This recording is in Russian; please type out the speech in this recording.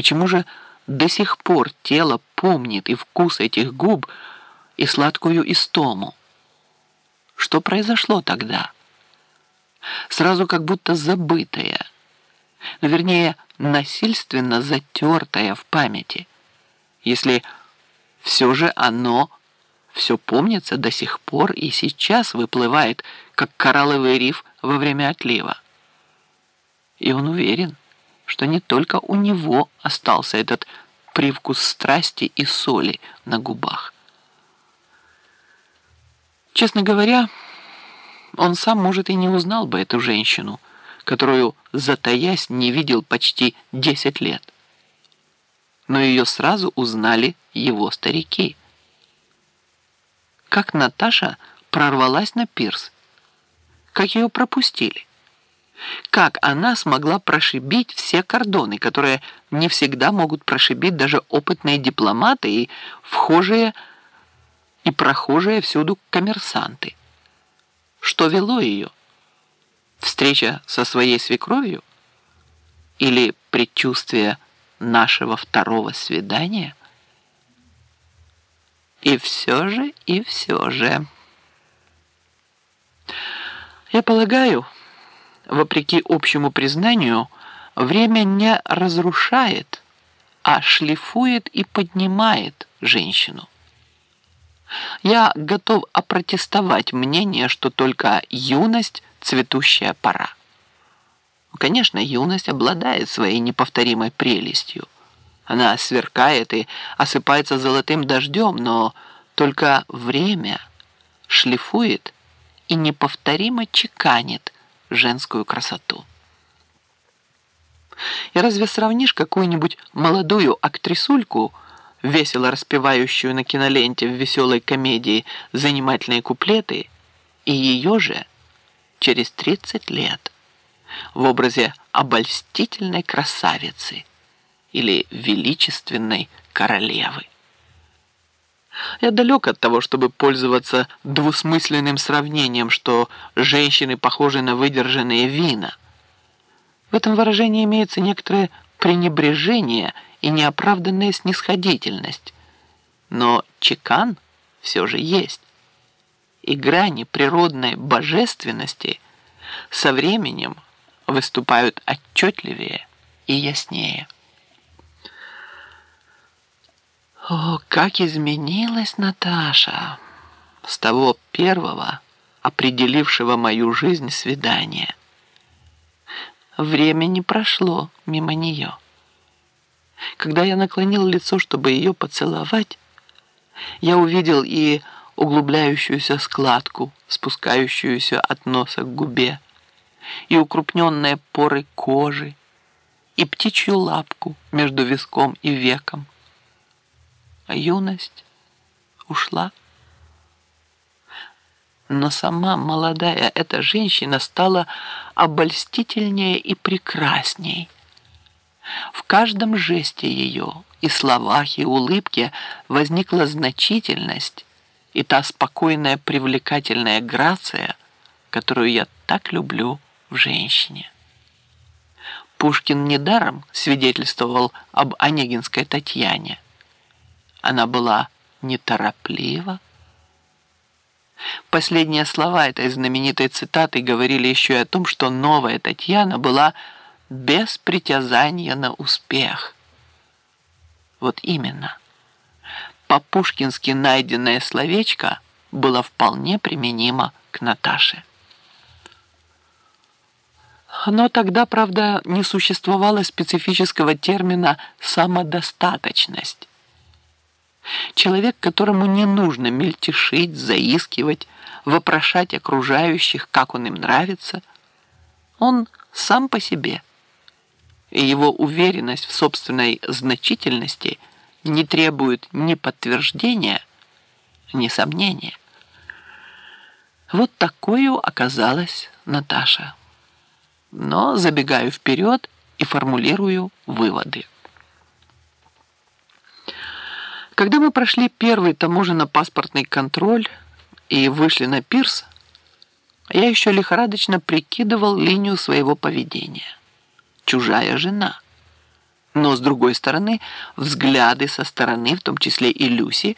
Почему же до сих пор тело помнит и вкус этих губ, и сладкую истому? Что произошло тогда? Сразу как будто забытое, но вернее насильственно затертое в памяти, если все же оно все помнится до сих пор и сейчас выплывает, как коралловый риф во время отлива. И он уверен, что не только у него остался этот привкус страсти и соли на губах. Честно говоря, он сам, может, и не узнал бы эту женщину, которую, затаясь, не видел почти десять лет. Но ее сразу узнали его старики. Как Наташа прорвалась на пирс? Как ее пропустили? Как она смогла прошибить все кордоны, которые не всегда могут прошибить даже опытные дипломаты и вхожие и прохожие всюду коммерсанты? Что вело ее? Встреча со своей свекровью? Или предчувствие нашего второго свидания? И все же, и все же. Я полагаю, вопреки общему признанию, время не разрушает, а шлифует и поднимает женщину. Я готов опротестовать мнение, что только юность – цветущая пора. Конечно, юность обладает своей неповторимой прелестью. Она сверкает и осыпается золотым дождем, но только время шлифует и неповторимо чеканит женскую красоту. И разве сравнишь какую-нибудь молодую актрисульку – весело распевающую на киноленте в веселой комедии занимательные куплеты, и ее же через 30 лет в образе обольстительной красавицы или величественной королевы. Я далек от того, чтобы пользоваться двусмысленным сравнением, что женщины похожи на выдержанные вина. В этом выражении имеется некоторое пренебрежение – и неоправданная снисходительность. Но чекан все же есть. И грани природной божественности со временем выступают отчетливее и яснее. О, как изменилась Наташа с того первого, определившего мою жизнь свидания. Время не прошло мимо нее. Когда я наклонил лицо, чтобы ее поцеловать, я увидел и углубляющуюся складку, спускающуюся от носа к губе, и укрупненные поры кожи, и птичью лапку между виском и веком. А юность ушла. Но сама молодая эта женщина стала обольстительнее и прекрасней, в каждом жесте ее, и словах, и улыбке возникла значительность и та спокойная привлекательная грация, которую я так люблю в женщине. Пушкин недаром свидетельствовал об Онегинской Татьяне. Она была нетороплива. Последние слова этой знаменитой цитаты говорили еще и о том, что новая Татьяна была без притязания на успех. Вот именно. По-пушкински найденное словечко было вполне применимо к Наташе. Но тогда, правда, не существовало специфического термина «самодостаточность». Человек, которому не нужно мельтешить, заискивать, вопрошать окружающих, как он им нравится, он сам по себе – и его уверенность в собственной значительности не требует ни подтверждения, ни сомнения. Вот такую оказалась Наташа. Но забегаю вперед и формулирую выводы. Когда мы прошли первый таможенно-паспортный контроль и вышли на пирс, я еще лихорадочно прикидывал линию своего поведения чужая жена. Но, с другой стороны, взгляды со стороны, в том числе и Люси,